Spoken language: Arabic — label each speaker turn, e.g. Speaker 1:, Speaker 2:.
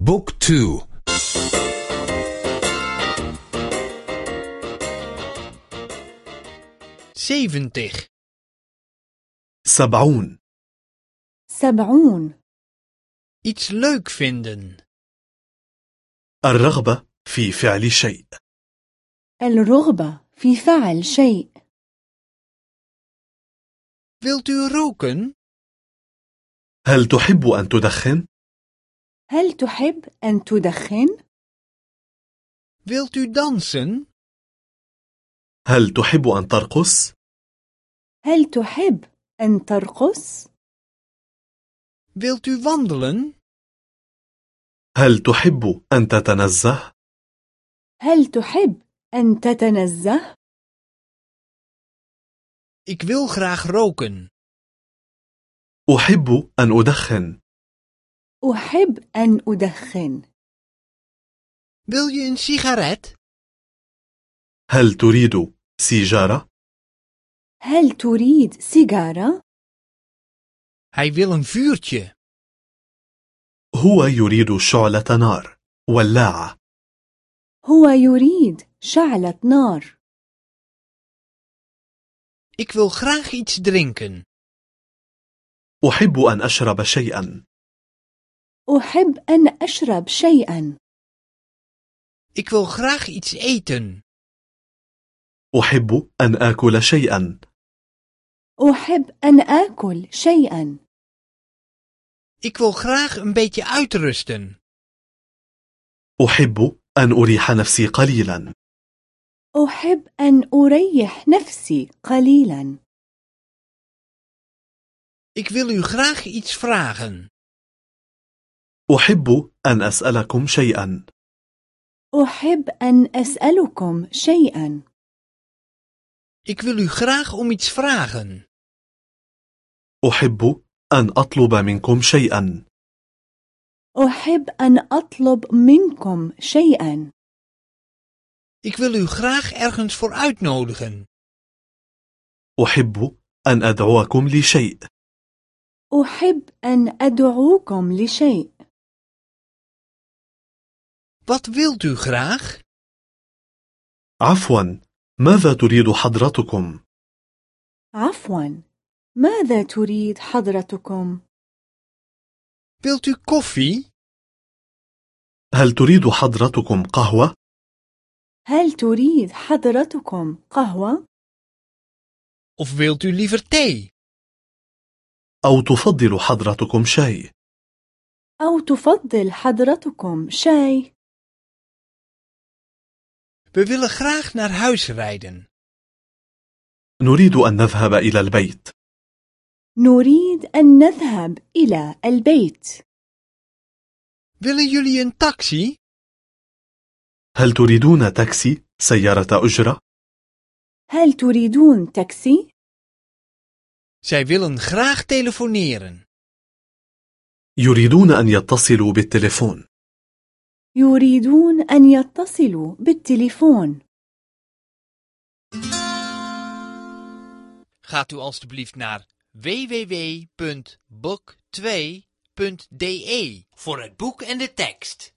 Speaker 1: بوك تو.
Speaker 2: zeventig,
Speaker 3: سبعون.
Speaker 4: سبعون.
Speaker 2: Iets leuk vinden,
Speaker 3: الرغبة في فعل شيء.
Speaker 4: الرغبة في فعل شيء.
Speaker 2: Wilt u roken?
Speaker 3: هل تحب أن تدخن؟
Speaker 4: هل تحب أن تدخن؟
Speaker 2: Wilt u dansen?
Speaker 3: هل تحب أن ترقص؟
Speaker 4: هل تحب أن ترقص؟
Speaker 2: Wilt u wandelen?
Speaker 3: هل تحب أن تتنزه؟
Speaker 4: هل تحب أن تتنزه؟
Speaker 2: Ik wil graag roken.
Speaker 3: أحب أن أدخن
Speaker 4: أحب أن أدخن
Speaker 2: Wil je een sigaret?
Speaker 3: هل تريد سيجارة؟
Speaker 4: هل تريد سيجارة؟
Speaker 2: Hij wil een vuurtje.
Speaker 3: هو يريد شعلة نار ولاعة
Speaker 4: هو يريد شعلة نار
Speaker 2: Ik wil graag iets drinken.
Speaker 3: أحب أن أشرب شيئا
Speaker 4: أحب أن أشرب شيئا
Speaker 2: Ik wil graag iets eten.
Speaker 3: أحب أن آكل شيئا
Speaker 4: أحب أن آكل شيئا
Speaker 2: Ik wil graag een beetje uitrusten.
Speaker 3: أحب أن أريح نفسي قليلا
Speaker 4: أحب أن أريح نفسي قليلا
Speaker 2: Ik wil u graag iets vragen.
Speaker 3: أحب أن أسألكم شيئا.
Speaker 4: أحب أن أسألكم شيئا.
Speaker 2: Ik wil u graag om iets vragen.
Speaker 3: أحب أن أطلب منكم شيئا.
Speaker 4: أحب أن أطلب منكم شيئا.
Speaker 2: Ik wil u graag ergens voor uitnodigen.
Speaker 3: أحب أن أدعوكم لشيء.
Speaker 4: أحب أن أدعوكم لشيء.
Speaker 2: Wat wilt u graag?
Speaker 3: عفوا ماذا تريد حضرتكم؟
Speaker 4: عفوا ماذا تريد حضرتكم؟
Speaker 2: Wilt u koffie?
Speaker 3: هل تريد حضرتكم قهوة؟
Speaker 4: هل تريد حضرتكم قهوة؟
Speaker 2: Of wilt u liever thee?
Speaker 3: أو تفضل حضرتكم شاي؟
Speaker 4: أو تفضل حضرتكم شاي؟
Speaker 2: We willen graag naar huis rijden.
Speaker 3: نريد أن نذهب إلى البيت
Speaker 4: نريد أن نذهب إلى البيت
Speaker 2: Willen jullie een taxi?
Speaker 3: هل تريدون تاكسي سيارة أجرة؟
Speaker 4: هل تريدون تاكسي؟
Speaker 2: Zij willen graag telefoneren.
Speaker 3: يريدون أن يتصلوا بالتليفون
Speaker 4: يريدون أن يتصلوا بالتليفون
Speaker 2: Gaat u alstublieft naar www.book2.de voor het boek en de tekst.